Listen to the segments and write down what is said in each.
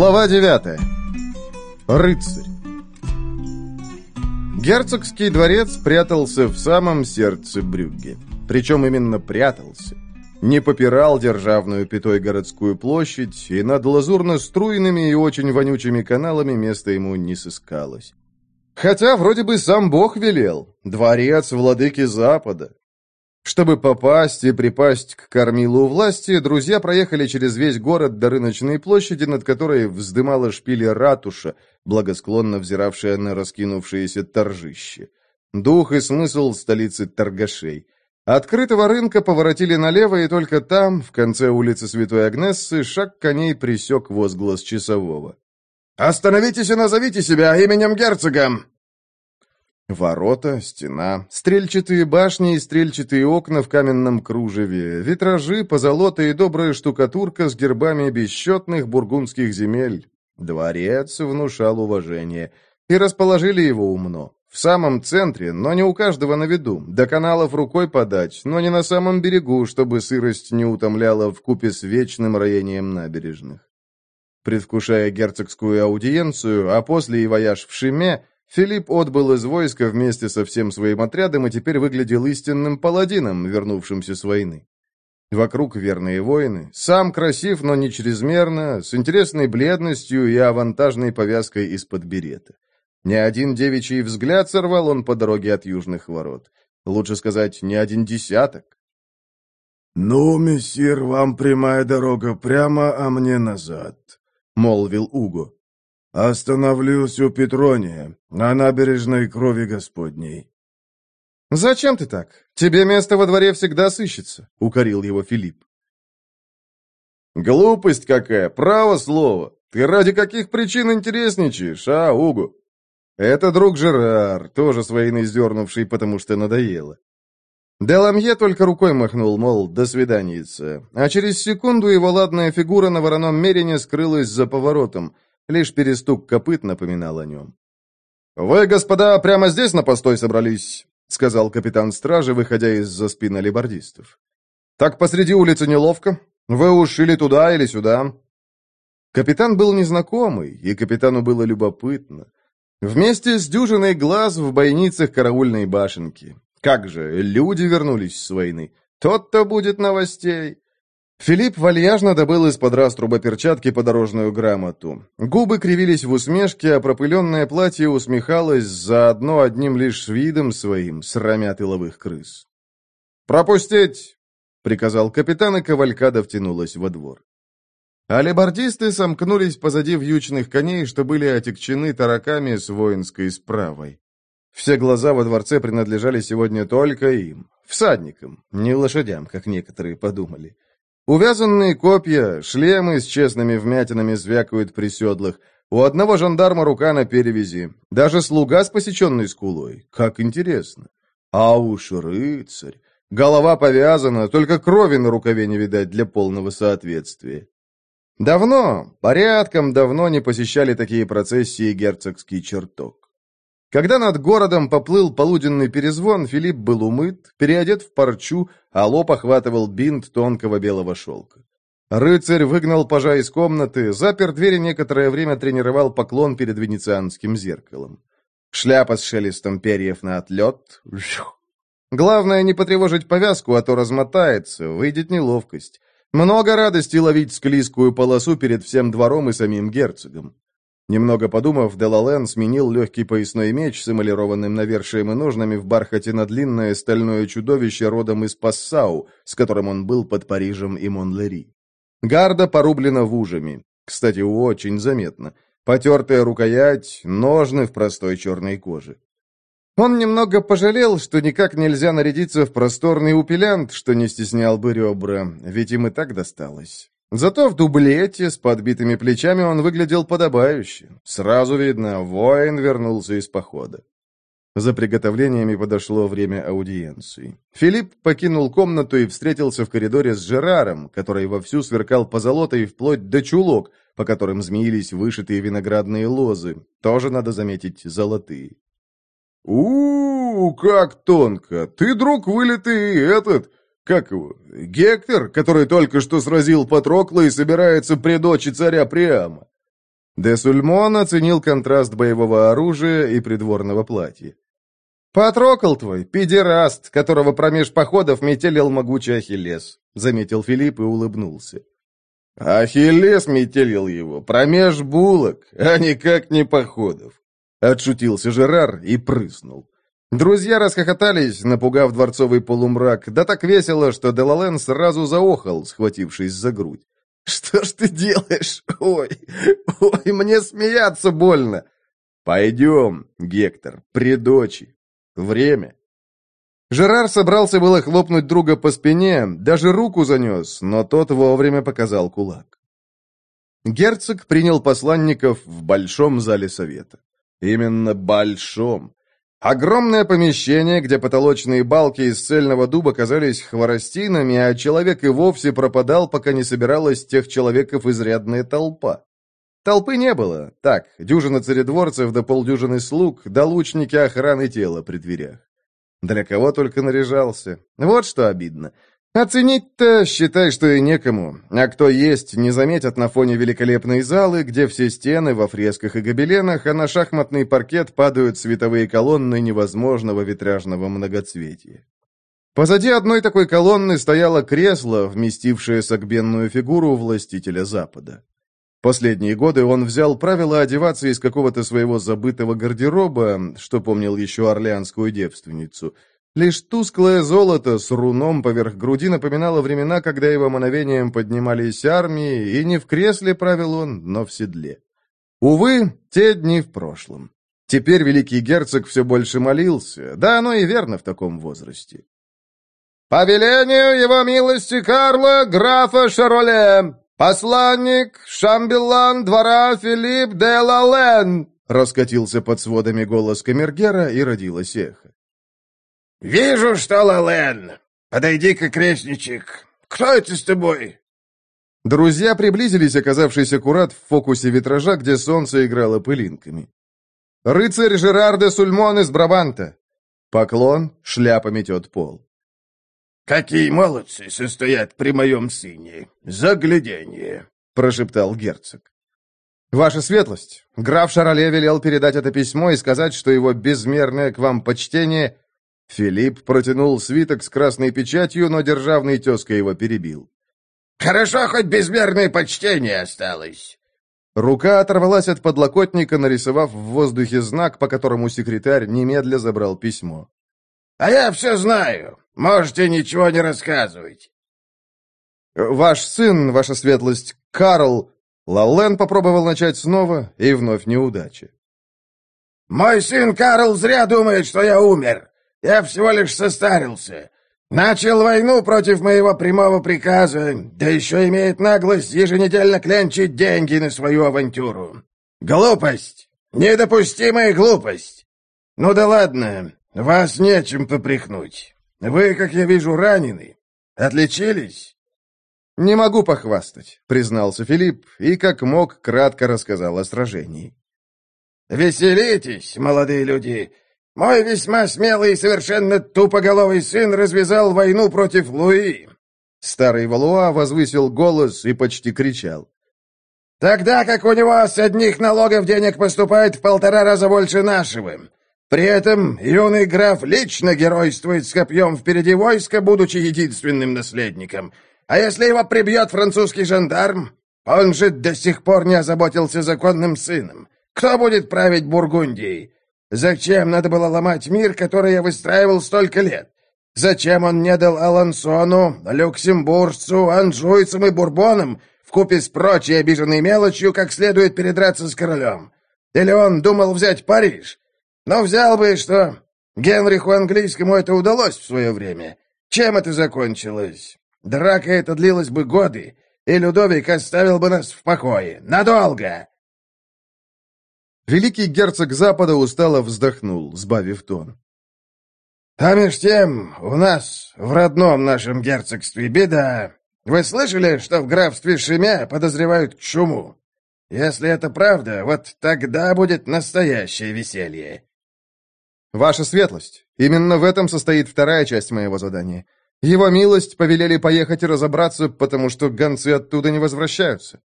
Глава 9. Рыцарь. Герцогский дворец прятался в самом сердце Брюгге. Причем именно прятался. Не попирал державную пятой городскую площадь, и над лазурно-струйными и очень вонючими каналами места ему не сыскалось. Хотя вроде бы сам Бог велел. Дворец владыки Запада. Чтобы попасть и припасть к кормилу власти, друзья проехали через весь город до рыночной площади, над которой вздымала шпили ратуша, благосклонно взиравшая на раскинувшееся торжище. Дух и смысл столицы торгашей. Открытого рынка поворотили налево, и только там, в конце улицы Святой Агнессы, шаг коней присек возглас часового. «Остановитесь и назовите себя именем герцога!» Ворота, стена, стрельчатые башни и стрельчатые окна в каменном кружеве, витражи, позолота и добрая штукатурка с гербами бесчетных бургундских земель. Дворец внушал уважение. И расположили его умно. В самом центре, но не у каждого на виду. До каналов рукой подать, но не на самом берегу, чтобы сырость не утомляла в купе с вечным роением набережных. Предвкушая герцогскую аудиенцию, а после и вояж в Шиме, Филипп отбыл из войска вместе со всем своим отрядом и теперь выглядел истинным паладином, вернувшимся с войны. Вокруг верные воины, сам красив, но не чрезмерно, с интересной бледностью и авантажной повязкой из-под берета. Ни один девичий взгляд сорвал он по дороге от южных ворот. Лучше сказать, не один десяток. «Ну, мессир, вам прямая дорога прямо, а мне назад», — молвил Уго. «Остановлюсь у Петрония, на набережной крови Господней». «Зачем ты так? Тебе место во дворе всегда сыщется», — укорил его Филипп. «Глупость какая, право слово. Ты ради каких причин интересничаешь, а, Угу?» «Это друг Жерар, тоже с войны сдернувший, потому что надоело». Деламье только рукой махнул, мол, до свиданица. А через секунду его ладная фигура на вороном мерине скрылась за поворотом — Лишь перестук копыт напоминал о нем. «Вы, господа, прямо здесь на постой собрались?» — сказал капитан стражи, выходя из-за спины либордистов. «Так посреди улицы неловко. Вы уж или туда, или сюда». Капитан был незнакомый, и капитану было любопытно. Вместе с дюжиной глаз в бойницах караульной башенки. Как же, люди вернулись с войны. Тот-то будет новостей. Филипп вальяжно добыл из-под раструба перчатки подорожную грамоту. Губы кривились в усмешке, а пропыленное платье усмехалось заодно одним лишь видом своим, срамя тыловых крыс. «Пропустить!» — приказал капитан, и кавалькада втянулась во двор. Алибардисты сомкнулись позади вьючных коней, что были отягчены тараками с воинской справой. Все глаза во дворце принадлежали сегодня только им, всадникам, не лошадям, как некоторые подумали. Увязанные копья, шлемы с честными вмятинами звякают при седлах. У одного жандарма рука на перевязи. Даже слуга с посеченной скулой. Как интересно. А уж рыцарь. Голова повязана, только крови на рукаве не видать для полного соответствия. Давно, порядком давно не посещали такие процессии герцогский чертог. Когда над городом поплыл полуденный перезвон, Филипп был умыт, переодет в парчу, а лоб охватывал бинт тонкого белого шелка. Рыцарь выгнал пажа из комнаты, запер двери некоторое время тренировал поклон перед венецианским зеркалом. Шляпа с шелестом перьев на отлет. Главное не потревожить повязку, а то размотается, выйдет неловкость. Много радости ловить склизкую полосу перед всем двором и самим герцогом. Немного подумав, Делален сменил легкий поясной меч с эмалированным навершием и ножнами в бархате на длинное стальное чудовище родом из Пассау, с которым он был под Парижем и Монлери. Гарда порублена вужами. Кстати, очень заметно. Потертая рукоять, ножны в простой черной коже. Он немного пожалел, что никак нельзя нарядиться в просторный упелянт, что не стеснял бы ребра, ведь им и так досталось. Зато в дублете с подбитыми плечами он выглядел подобающе. Сразу видно, воин вернулся из похода. За приготовлениями подошло время аудиенции. Филипп покинул комнату и встретился в коридоре с Жераром, который вовсю сверкал позолотой вплоть до чулок, по которым змеились вышитые виноградные лозы, тоже, надо заметить, золотые. у, -у, как тонко! Ты, друг, вылитый этот, как его? Гектор, который только что сразил Патрокла и собирается при царя Приама. Де Сульмон оценил контраст боевого оружия и придворного платья. «Патрокол твой, педераст, которого промеж походов метелил могучий Ахиллес», — заметил Филипп и улыбнулся. «Ахиллес метелил его, промеж булок, а никак не походов», — отшутился Жерар и прыснул. Друзья расхохотались, напугав дворцовый полумрак, да так весело, что Делален сразу заохал, схватившись за грудь. «Что ж ты делаешь? Ой, ой, мне смеяться больно!» «Пойдем, Гектор, при дочи, Время. Жерар собрался было хлопнуть друга по спине, даже руку занес, но тот вовремя показал кулак. Герцог принял посланников в большом зале совета. Именно большом. Огромное помещение, где потолочные балки из цельного дуба казались хворостинами, а человек и вовсе пропадал, пока не собиралась тех человеков изрядная толпа. Толпы не было. Так, дюжина царедворцев да полдюжины слуг, да лучники охраны тела при дверях. Для кого только наряжался. Вот что обидно. Оценить-то, считай, что и некому. А кто есть, не заметят на фоне великолепной залы, где все стены во фресках и гобеленах, а на шахматный паркет падают световые колонны невозможного витражного многоцветия. Позади одной такой колонны стояло кресло, вместившее согбенную фигуру властителя Запада. Последние годы он взял правило одеваться из какого-то своего забытого гардероба, что помнил еще орлеанскую девственницу. Лишь тусклое золото с руном поверх груди напоминало времена, когда его мановением поднимались армии, и не в кресле правил он, но в седле. Увы, те дни в прошлом. Теперь великий герцог все больше молился, да оно и верно в таком возрасте. «По велению его милости Карла, графа Шароле, «Посланник Шамбеллан двора Филипп де Лален!» Раскатился под сводами голос камергера и родилось эхо. «Вижу, что Лален! Подойди-ка, крестничек! Кто это с тобой?» Друзья приблизились, оказавшись аккурат в фокусе витража, где солнце играло пылинками. «Рыцарь Жерар де Сульмон из Брабанта!» Поклон, шляпа метет пол. «Какие молодцы состоят при моем сыне! Загляденье!» — прошептал герцог. «Ваша светлость, граф Шароле велел передать это письмо и сказать, что его безмерное к вам почтение...» Филипп протянул свиток с красной печатью, но державный тезка его перебил. «Хорошо, хоть безмерное почтение осталось!» Рука оторвалась от подлокотника, нарисовав в воздухе знак, по которому секретарь немедля забрал письмо. «А я все знаю. Можете ничего не рассказывать. Ваш сын, ваша светлость, Карл... Лаллен попробовал начать снова, и вновь неудача. «Мой сын Карл зря думает, что я умер. Я всего лишь состарился. Начал войну против моего прямого приказа, да еще имеет наглость еженедельно клянчить деньги на свою авантюру. Глупость! Недопустимая глупость! Ну да ладно, вас нечем попрекнуть. «Вы, как я вижу, ранены. Отличились?» «Не могу похвастать», — признался Филипп и, как мог, кратко рассказал о сражении. «Веселитесь, молодые люди! Мой весьма смелый и совершенно тупоголовый сын развязал войну против Луи!» Старый Валуа возвысил голос и почти кричал. «Тогда как у него с одних налогов денег поступает в полтора раза больше нашего. При этом юный граф лично геройствует с копьем впереди войска, будучи единственным наследником. А если его прибьет французский жандарм? Он же до сих пор не озаботился законным сыном. Кто будет править Бургундией? Зачем надо было ломать мир, который я выстраивал столько лет? Зачем он не дал Алансону, Люксембуржцу, Анжуйцам и Бурбонам, вкупе с прочей обиженной мелочью, как следует передраться с королем? Или он думал взять Париж? Но взял бы, что Генриху Английскому это удалось в свое время. Чем это закончилось? Драка эта длилась бы годы, и Людовик оставил бы нас в покое. Надолго!» Великий герцог Запада устало вздохнул, сбавив тон. «А меж тем, у нас, в родном нашем герцогстве, беда. Вы слышали, что в графстве Шемя подозревают чуму? Если это правда, вот тогда будет настоящее веселье. «Ваша светлость, именно в этом состоит вторая часть моего задания. Его милость повелели поехать и разобраться, потому что гонцы оттуда не возвращаются».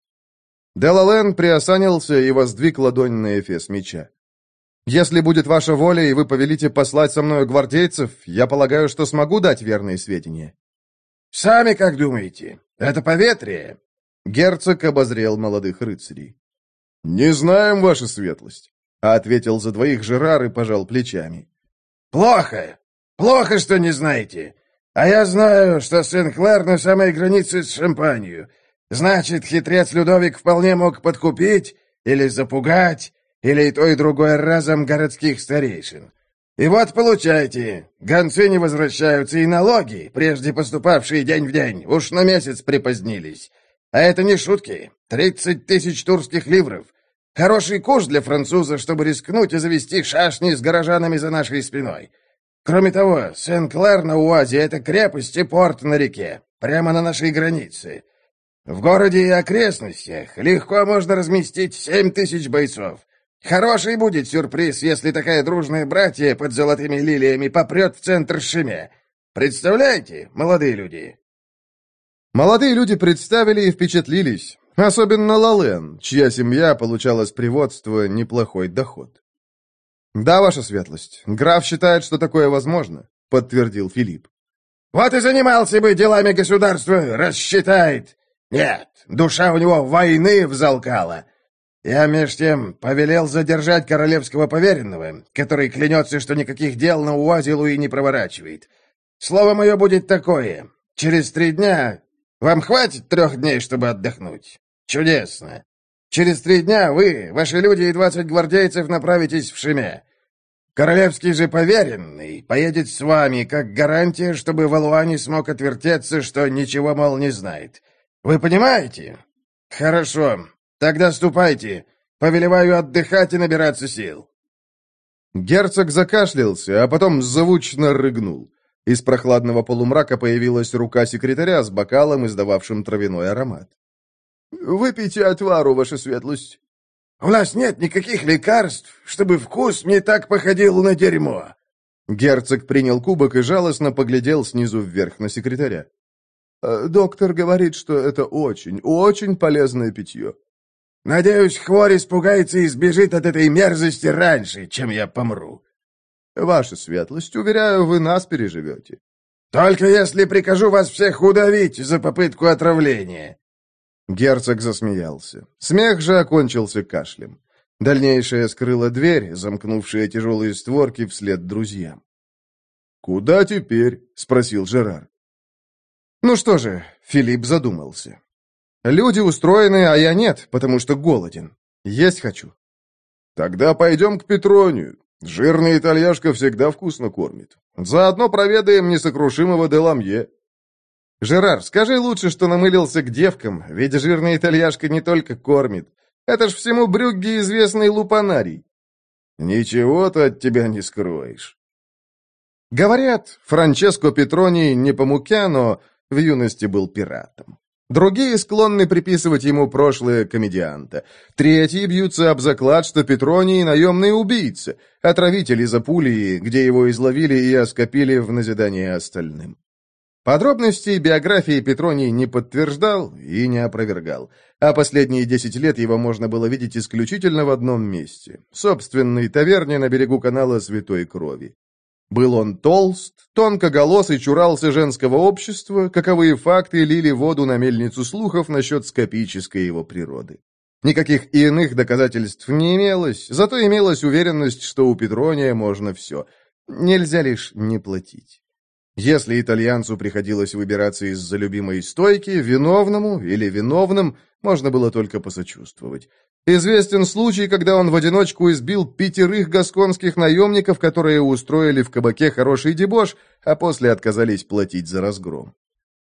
Делален приосанился и воздвиг ладонь на эфес меча. «Если будет ваша воля, и вы повелите послать со мною гвардейцев, я полагаю, что смогу дать верные сведения». «Сами как думаете? Это поветрие?» Герцог обозрел молодых рыцарей. «Не знаем, ваша светлость», — ответил за двоих Жерар и пожал плечами. «Плохо. Плохо, что не знаете. А я знаю, что Сен-Клэр на самой границе с Шампанью. Значит, хитрец Людовик вполне мог подкупить или запугать, или и то, и другое разом городских старейшин. И вот получайте, гонцы не возвращаются, и налоги, прежде поступавшие день в день, уж на месяц припозднились. А это не шутки. Тридцать тысяч турских ливров. Хороший курс для француза, чтобы рискнуть и завести шашни с горожанами за нашей спиной. Кроме того, Сен-Клэр на Уазе — это крепость и порт на реке, прямо на нашей границе. В городе и окрестностях легко можно разместить семь тысяч бойцов. Хороший будет сюрприз, если такая дружная братья под золотыми лилиями попрет в центр Шиме. Представляете, молодые люди?» Молодые люди представили и впечатлились, особенно Лален, чья семья получала с приводства неплохой доход. «Да, ваша светлость, граф считает, что такое возможно», — подтвердил Филипп. «Вот и занимался бы делами государства, рассчитает. Нет, душа у него войны взалкала. Я, меж тем, повелел задержать королевского поверенного, который клянется, что никаких дел на УАЗе Луи не проворачивает. Слово мое будет такое. Через три дня... Вам хватит трех дней, чтобы отдохнуть? Чудесно. Через три дня вы, ваши люди и двадцать гвардейцев направитесь в Шиме. Королевский же поверенный поедет с вами, как гарантия, чтобы Валуа не смог отвертеться, что ничего, мол, не знает. Вы понимаете? Хорошо. Тогда ступайте. Повелеваю отдыхать и набираться сил. Герцог закашлялся, а потом звучно рыгнул. Из прохладного полумрака появилась рука секретаря с бокалом, издававшим травяной аромат. «Выпейте отвару, ваша светлость». «У нас нет никаких лекарств, чтобы вкус не так походил на дерьмо». Герцог принял кубок и жалостно поглядел снизу вверх на секретаря. Э, доктор говорит, что это очень, очень полезное питье. Надеюсь, хворь испугается и сбежит от этой мерзости раньше, чем я помру. Ваша светлость, уверяю, вы нас переживете. Только если прикажу вас всех удавить за попытку отравления. Герцог засмеялся. Смех же окончился кашлем. Дальнейшее скрыла дверь, замкнувшая тяжелые створки вслед друзьям. «Куда теперь?» — спросил Жерар. Ну что же, Филипп задумался. Люди устроены, а я нет, потому что голоден. Есть хочу. Тогда пойдем к Петронию. Жирный итальяшка всегда вкусно кормит. Заодно проведаем несокрушимого Деламье. Жерар, скажи лучше, что намылился к девкам, ведь жирный итальяшка не только кормит. Это ж всему Брюгге известный лупанарий. Ничего ты от тебя не скроешь. Говорят, Франческо Петроний не по муке, но в юности был пиратом. Другие склонны приписывать ему прошлое комедианта. Третьи бьются об заклад, что Петроний — наемный убийца, отравитель из Апулии, где его изловили и оскопили в назидание остальным. Подробностей биографии Петроний не подтверждал и не опровергал, а последние десять лет его можно было видеть исключительно в одном месте — собственной таверне на берегу канала Святой Крови. Был он толст, тонкоголос и чурался женского общества, каковые факты лили воду на мельницу слухов насчет скопической его природы. Никаких иных доказательств не имелось, зато имелась уверенность, что у Петрония можно все. Нельзя лишь не платить. Если итальянцу приходилось выбираться из-за любимой стойки, виновному или виновным можно было только посочувствовать. Известен случай, когда он в одиночку избил пятерых гасконских наемников, которые устроили в кабаке хороший дебош, а после отказались платить за разгром.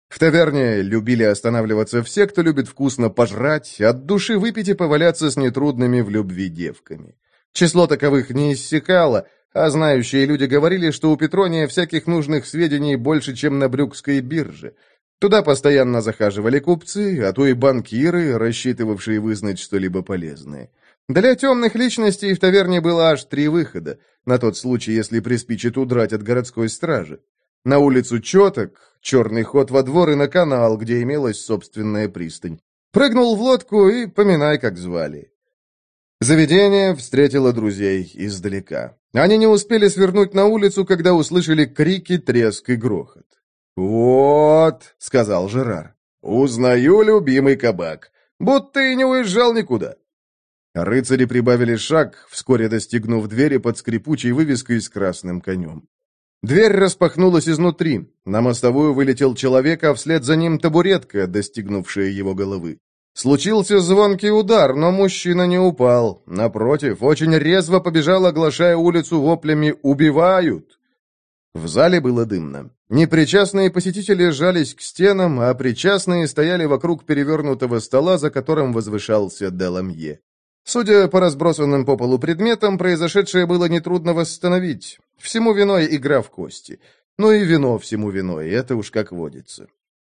В таверне любили останавливаться все, кто любит вкусно пожрать, от души выпить и поваляться с нетрудными в любви девками. Число таковых не иссякало, а знающие люди говорили, что у Петрония всяких нужных сведений больше, чем на Брюкской бирже – Туда постоянно захаживали купцы, а то и банкиры, рассчитывавшие вызнать что-либо полезное. Для темных личностей в таверне было аж три выхода, на тот случай, если приспичит удрать от городской стражи. На улицу Четок, черный ход во двор и на канал, где имелась собственная пристань. Прыгнул в лодку и поминай, как звали. Заведение встретило друзей издалека. Они не успели свернуть на улицу, когда услышали крики, треск и грохот. «Вот», — сказал Жерар, — «узнаю любимый кабак. Будто и не уезжал никуда». Рыцари прибавили шаг, вскоре достигнув двери под скрипучей вывеской с красным конем. Дверь распахнулась изнутри. На мостовую вылетел человек, а вслед за ним табуретка, достигнувшая его головы. Случился звонкий удар, но мужчина не упал. Напротив, очень резво побежал, оглашая улицу воплями «Убивают!». В зале было дымно. Непричастные посетители жались к стенам, а причастные стояли вокруг перевернутого стола, за которым возвышался Деламье. Судя по разбросанным по полу предметам, произошедшее было нетрудно восстановить. Всему виной игра в кости. Ну и вино всему виной, это уж как водится.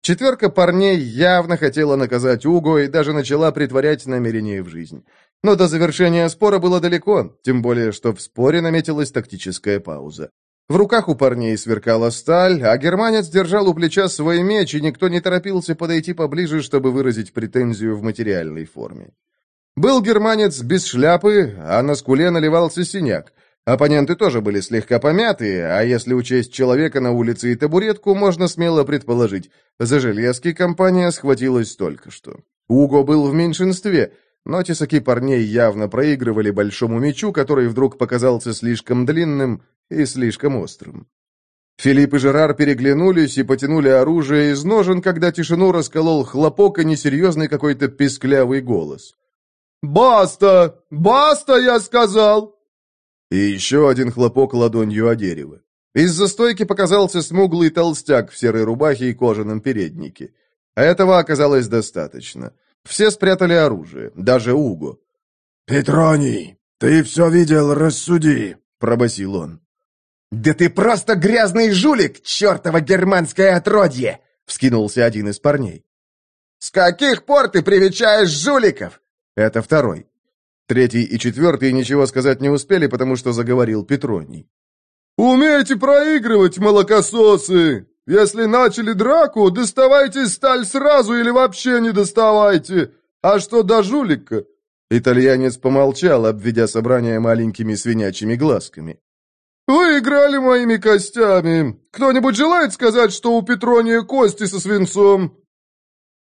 Четверка парней явно хотела наказать Уго и даже начала притворять намерение в жизнь. Но до завершения спора было далеко, тем более, что в споре наметилась тактическая пауза. В руках у парней сверкала сталь, а германец держал у плеча свой меч, и никто не торопился подойти поближе, чтобы выразить претензию в материальной форме. Был германец без шляпы, а на скуле наливался синяк. Оппоненты тоже были слегка помятые, а если учесть человека на улице и табуретку, можно смело предположить, за железки компания схватилась только что. Уго был в меньшинстве, но тесаки парней явно проигрывали большому мечу, который вдруг показался слишком длинным и слишком острым. Филипп и Жерар переглянулись и потянули оружие из ножен, когда тишину расколол хлопок и несерьезный какой-то писклявый голос. «Баста! Баста, я сказал!» И еще один хлопок ладонью о дерево. Из-за стойки показался смуглый толстяк в серой рубахе и кожаном переднике. Этого оказалось достаточно. Все спрятали оружие, даже Уго. «Петроний, ты все видел, рассуди!» — пробасил он. «Да ты просто грязный жулик, чертово германское отродье!» — вскинулся один из парней. «С каких пор ты привечаешь жуликов?» Это второй. Третий и четвертый ничего сказать не успели, потому что заговорил Петроний. «Умейте проигрывать, молокососы! Если начали драку, доставайте сталь сразу или вообще не доставайте! А что до жулика?» Итальянец помолчал, обведя собрание маленькими свинячьими глазками. «Вы играли моими костями. Кто-нибудь желает сказать, что у Петрония кости со свинцом?»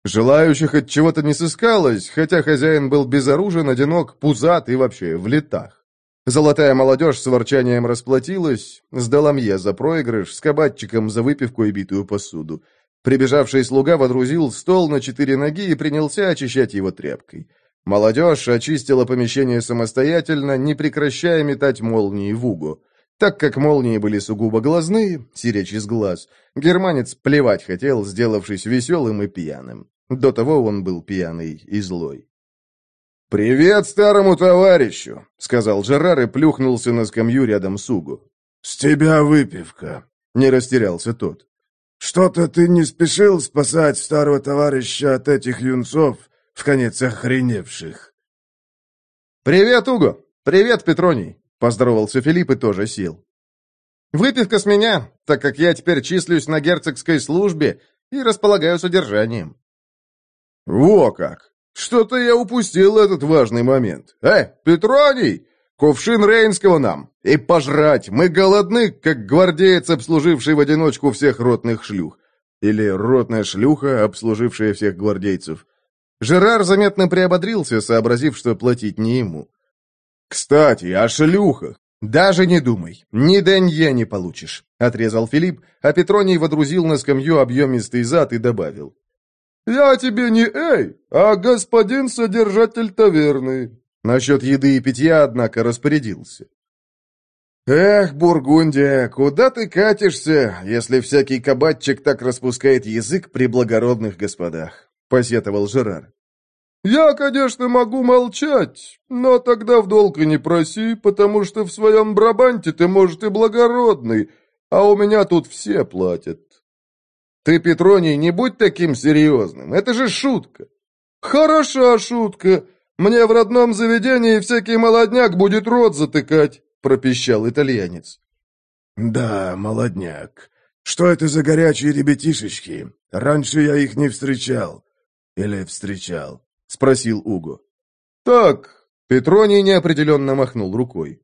Желающих от чего-то не сыскалось, хотя хозяин был безоружен, одинок, пузат и вообще в летах. Золотая молодежь с ворчанием расплатилась, сдала мне за проигрыш, с кабатчиком за выпивку и битую посуду. Прибежавший слуга водрузил стол на четыре ноги и принялся очищать его тряпкой. Молодежь очистила помещение самостоятельно, не прекращая метать молнии в угу. Так как молнии были сугубо глазные, сиречь из глаз, германец плевать хотел, сделавшись веселым и пьяным. До того он был пьяный и злой. «Привет старому товарищу!» — сказал Жерар и плюхнулся на скамью рядом с Угу. «С тебя выпивка!» — не растерялся тот. «Что-то ты не спешил спасать старого товарища от этих юнцов, в конец охреневших!» «Привет, Уго! Привет, Петроний!» — поздоровался Филипп и тоже сел. «Выпивка с меня, так как я теперь числюсь на герцогской службе и располагаю содержанием». «Во как! Что-то я упустил этот важный момент. Э, Петроний! Кувшин Рейнского нам! И пожрать! Мы голодны, как гвардеец, обслуживший в одиночку всех ротных шлюх. Или ротная шлюха, обслужившая всех гвардейцев. Жерар заметно приободрился, сообразив, что платить не ему. «Кстати, о шлюхах. «Даже не думай, ни денье не получишь», — отрезал Филипп, а Петроний водрузил на скамью объемистый зад и добавил. «Я тебе не эй, а господин содержатель таверны». Насчет еды и питья, однако, распорядился. «Эх, Бургундия, куда ты катишься, если всякий кабатчик так распускает язык при благородных господах?» — посетовал Жерар. «Я, конечно, могу молчать, но тогда в долг и не проси, потому что в своем Брабанте ты, может, и благородный, а у меня тут все платят. «Ты, Петроний, не будь таким серьезным, это же шутка!» «Хороша шутка! Мне в родном заведении всякий молодняк будет рот затыкать!» пропищал итальянец. «Да, молодняк. Что это за горячие ребятишечки? Раньше я их не встречал. Или встречал?» — спросил Уго. «Так», — Петроний неопределенно махнул рукой.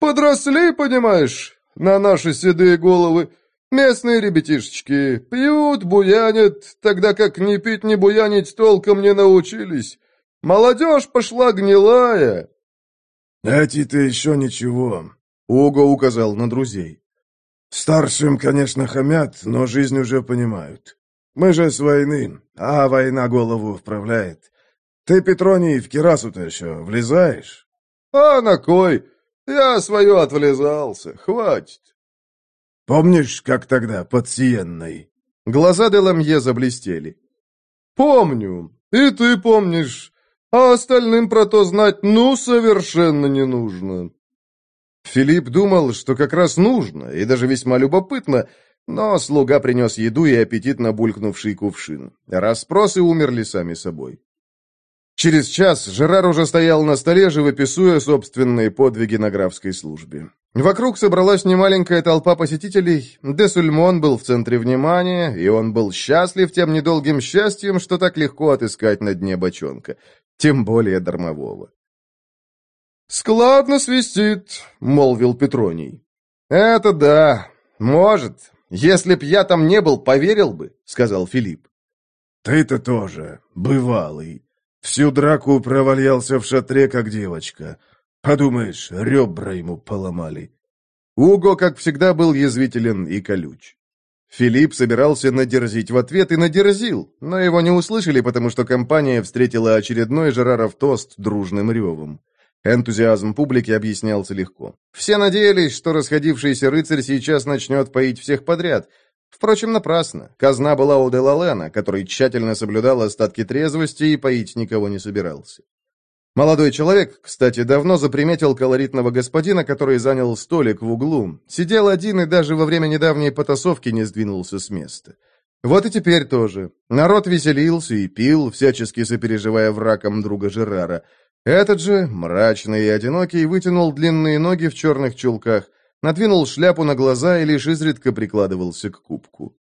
«Подросли, понимаешь, на наши седые головы. Местные ребятишечки пьют, буянят, тогда как ни пить, ни буянить толком не научились. Молодежь пошла гнилая». «Эти-то еще ничего», — Уго указал на друзей. «Старшим, конечно, хамят, но жизнь уже понимают. Мы же с войны, а война голову вправляет. Ты, Петроний, в кирасу-то еще влезаешь?» «А на кой? Я свое отвлезался, хватит». «Помнишь, как тогда, под Сиенной?» Глаза Деламье заблестели. «Помню. И ты помнишь. А остальным про то знать ну совершенно не нужно». Филипп думал, что как раз нужно, и даже весьма любопытно, но слуга принес еду и аппетитно булькнувший кувшин. Расспросы умерли сами собой. Через час Жерар уже стоял на столе, живописуя собственные подвиги на графской службе. Вокруг собралась немаленькая толпа посетителей, де Сульмон был в центре внимания, и он был счастлив тем недолгим счастьем, что так легко отыскать на дне бочонка, тем более дармового. «Складно свистит», — молвил Петроний. «Это да, может. Если б я там не был, поверил бы», — сказал Филипп. «Ты-то тоже, бывалый», Всю драку провалялся в шатре, как девочка. Подумаешь, ребра ему поломали. Уго, как всегда, был язвителен и колюч. Филипп собирался надерзить в ответ и надерзил, но его не услышали, потому что компания встретила очередной Жераров тост дружным ревом. Энтузиазм публики объяснялся легко. Все надеялись, что расходившийся рыцарь сейчас начнет поить всех подряд, Впрочем, напрасно. Казна была у Делалена, который тщательно соблюдал остатки трезвости и поить никого не собирался. Молодой человек, кстати, давно заприметил колоритного господина, который занял столик в углу, сидел один и даже во время недавней потасовки не сдвинулся с места. Вот и теперь тоже. Народ веселился и пил, всячески сопереживая врагам друга Жерара. Этот же, мрачный и одинокий, вытянул длинные ноги в черных чулках, надвинул шляпу на глаза и лишь изредка прикладывался к кубку.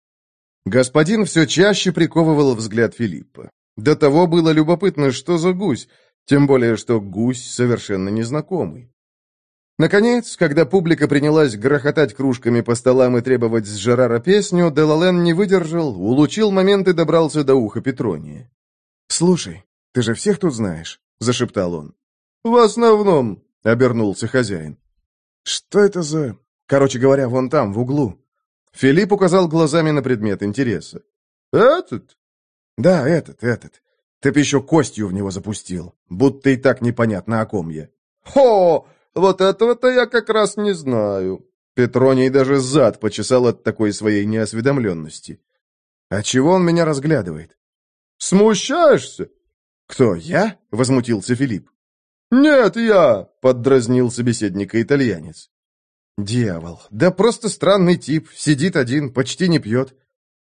Господин все чаще приковывал взгляд Филиппа. До того было любопытно, что за гусь, тем более, что гусь совершенно незнакомый. Наконец, когда публика принялась грохотать кружками по столам и требовать с Жерара песню, Делален не выдержал, улучил момент и добрался до уха Петрония. «Слушай, ты же всех тут знаешь?» — зашептал он. «В основном», — обернулся хозяин. «Что это за...» «Короче говоря, вон там, в углу». Филипп указал глазами на предмет интереса. «Этот?» «Да, этот, этот. Ты б еще костью в него запустил, будто и так непонятно, о ком я». «Хо! Вот этого-то я как раз не знаю». Петроний даже зад почесал от такой своей неосведомленности. «А чего он меня разглядывает?» «Смущаешься?» «Кто, я?» — возмутился Филипп. «Нет, я!» — поддразнил собеседника итальянец. «Дьявол! Да просто странный тип. Сидит один, почти не пьет».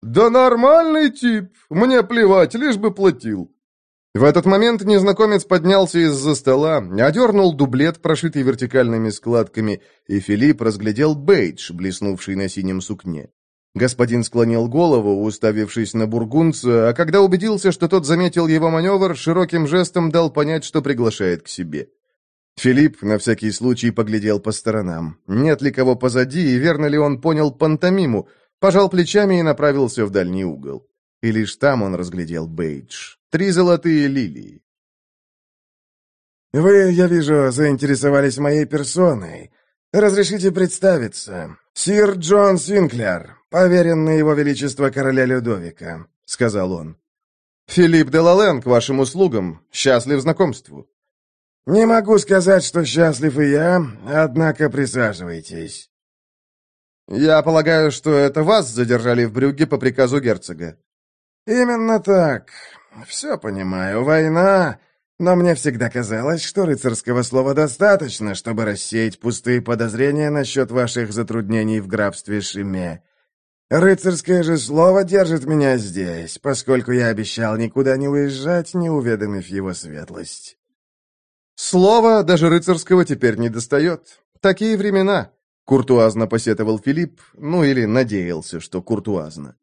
«Да нормальный тип! Мне плевать, лишь бы платил». В этот момент незнакомец поднялся из-за стола, одернул дублет, прошитый вертикальными складками, и Филипп разглядел бейдж, блеснувший на синем сукне. Господин склонил голову, уставившись на бургунца, а когда убедился, что тот заметил его маневр, широким жестом дал понять, что приглашает к себе. Филипп на всякий случай поглядел по сторонам. Нет ли кого позади, и верно ли он понял пантомиму, пожал плечами и направился в дальний угол. И лишь там он разглядел бейдж. Три золотые лилии. «Вы, я вижу, заинтересовались моей персоной. Разрешите представиться. Сир Джон Синклер, поверенный его величество короля Людовика», — сказал он. «Филипп де Лален, к вашим услугам. Счастлив знакомству». «Не могу сказать, что счастлив и я, однако присаживайтесь». «Я полагаю, что это вас задержали в Брюгге по приказу герцога». «Именно так. Все понимаю. Война, но мне всегда казалось, что рыцарского слова достаточно, чтобы рассеять пустые подозрения насчет ваших затруднений в графстве Шиме. Рыцарское же слово держит меня здесь, поскольку я обещал никуда не уезжать, не уведомив его светлость. Слово даже рыцарского теперь не достает. Такие времена, куртуазно посетовал Филипп, ну или надеялся, что куртуазно.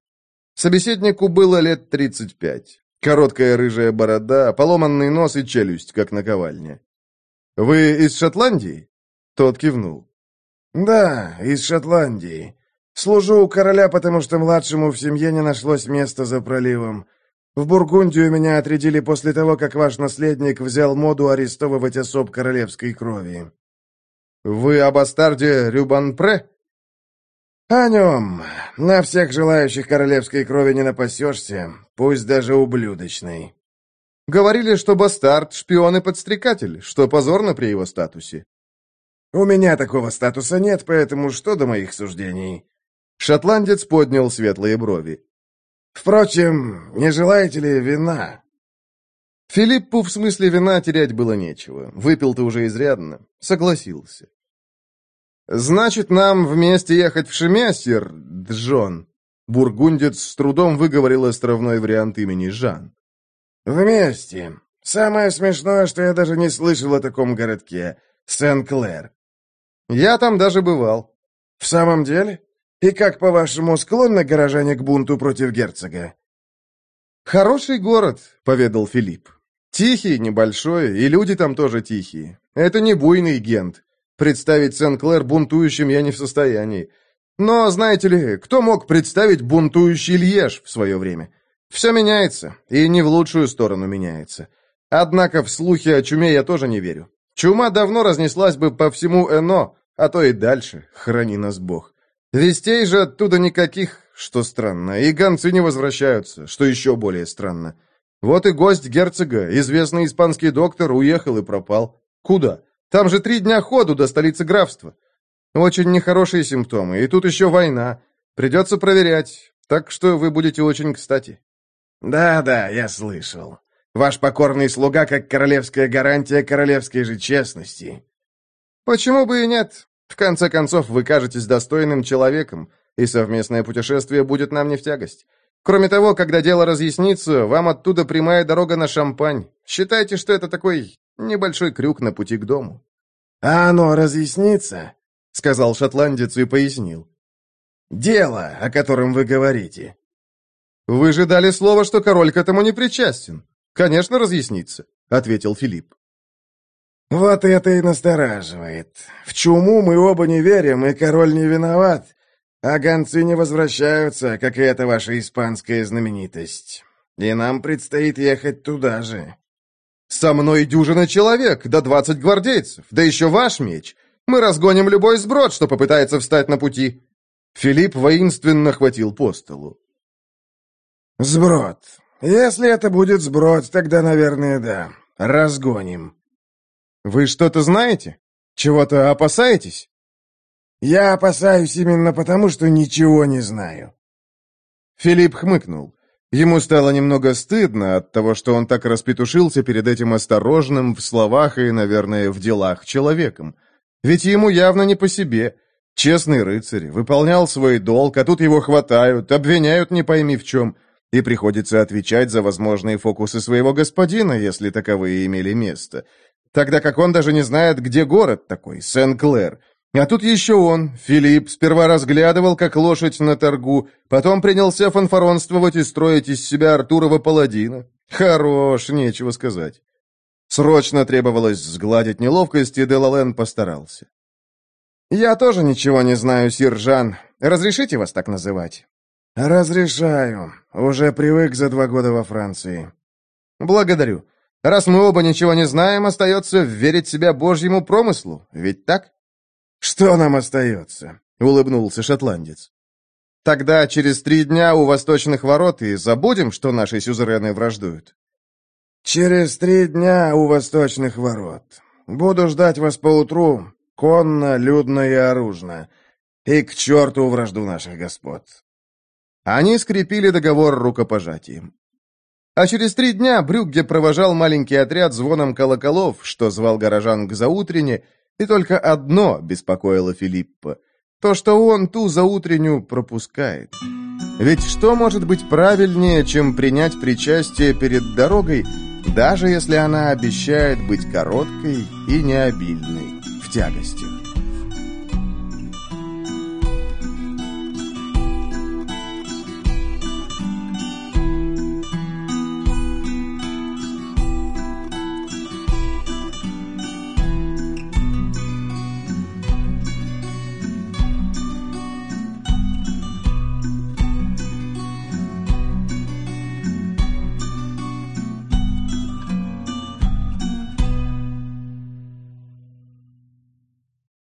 Собеседнику было лет тридцать пять. Короткая рыжая борода, поломанный нос и челюсть, как наковальня. «Вы из Шотландии?» Тот кивнул. «Да, из Шотландии. Служу у короля, потому что младшему в семье не нашлось места за проливом. В Бургундию меня отрядили после того, как ваш наследник взял моду арестовывать особ королевской крови». «Вы о бастарде Рюбанпре?» «О нем. На всех желающих королевской крови не напасешься, пусть даже ублюдочной». «Говорили, что бастард — шпион и подстрекатель, что позорно при его статусе». «У меня такого статуса нет, поэтому что до моих суждений?» Шотландец поднял светлые брови. «Впрочем, не желаете ли вина?» Филиппу в смысле вина терять было нечего. Выпил-то уже изрядно. Согласился. «Значит, нам вместе ехать в Шемясер, Джон?» Бургундец с трудом выговорил островной вариант имени Жан. «Вместе. Самое смешное, что я даже не слышал о таком городке. Сен-Клэр». «Я там даже бывал». «В самом деле? И как, по-вашему, склонны горожане к бунту против герцога?» «Хороший город», — поведал Филипп. «Тихий, небольшой, и люди там тоже тихие. Это не буйный Гент. Представить Сен-Клэр бунтующим я не в состоянии. Но, знаете ли, кто мог представить бунтующий Льеж в свое время? Все меняется, и не в лучшую сторону меняется. Однако в слухи о чуме я тоже не верю. Чума давно разнеслась бы по всему Эно, а то и дальше, храни нас Бог. Вестей же оттуда никаких, что странно, и гонцы не возвращаются, что еще более странно. Вот и гость герцога, известный испанский доктор, уехал и пропал. Куда? Там же три дня ходу до столицы графства. Очень нехорошие симптомы, и тут еще война. Придется проверять, так что вы будете очень кстати». «Да-да, я слышал. Ваш покорный слуга как королевская гарантия королевской же честности». «Почему бы и нет? В конце концов, вы кажетесь достойным человеком, и совместное путешествие будет нам не в тягость. Кроме того, когда дело разъяснится, вам оттуда прямая дорога на Шампань. Считайте, что это такой Небольшой крюк на пути к дому. «А оно разъяснится?» — сказал шотландец и пояснил. «Дело, о котором вы говорите». «Вы же дали слово, что король к этому не причастен. Конечно, разъяснится», — ответил Филипп. «Вот это и настораживает. В чуму мы оба не верим, и король не виноват. А гонцы не возвращаются, как и эта ваша испанская знаменитость. И нам предстоит ехать туда же». «Со мной дюжина человек, да двадцать гвардейцев, да еще ваш меч. Мы разгоним любой сброд, что попытается встать на пути». Филипп воинственно хватил по столу. «Сброд. Если это будет сброд, тогда, наверное, да. Разгоним». «Вы что-то знаете? Чего-то опасаетесь?» «Я опасаюсь именно потому, что ничего не знаю». Филипп хмыкнул. Ему стало немного стыдно от того, что он так распетушился перед этим осторожным в словах и, наверное, в делах человеком. Ведь ему явно не по себе. Честный рыцарь, выполнял свой долг, а тут его хватают, обвиняют не пойми в чем, и приходится отвечать за возможные фокусы своего господина, если таковые имели место. Тогда как он даже не знает, где город такой, Сен-Клэр, а тут еще он, Филипп, сперва разглядывал, как лошадь на торгу, потом принялся фанфаронствовать и строить из себя Артурова паладина. Хорош, нечего сказать. Срочно требовалось сгладить неловкость, и Делален постарался. «Я тоже ничего не знаю, Сиржан. Разрешите вас так называть?» «Разрешаю. Уже привык за два года во Франции». «Благодарю. Раз мы оба ничего не знаем, остается верить себя божьему промыслу, ведь так?» «Что нам остается?» — улыбнулся шотландец. «Тогда через три дня у восточных ворот и забудем, что наши сюзерены враждуют». «Через три дня у восточных ворот. Буду ждать вас поутру, конно, людно и оружно. И к черту вражду наших господ». Они скрепили договор рукопожатием. А через три дня Брюгге провожал маленький отряд звоном колоколов, что звал горожан к заутрене, и только одно беспокоило Филиппа. То, что он ту заутреннюю пропускает. Ведь что может быть правильнее, чем принять причастие перед дорогой, даже если она обещает быть короткой и необильной в тягостях?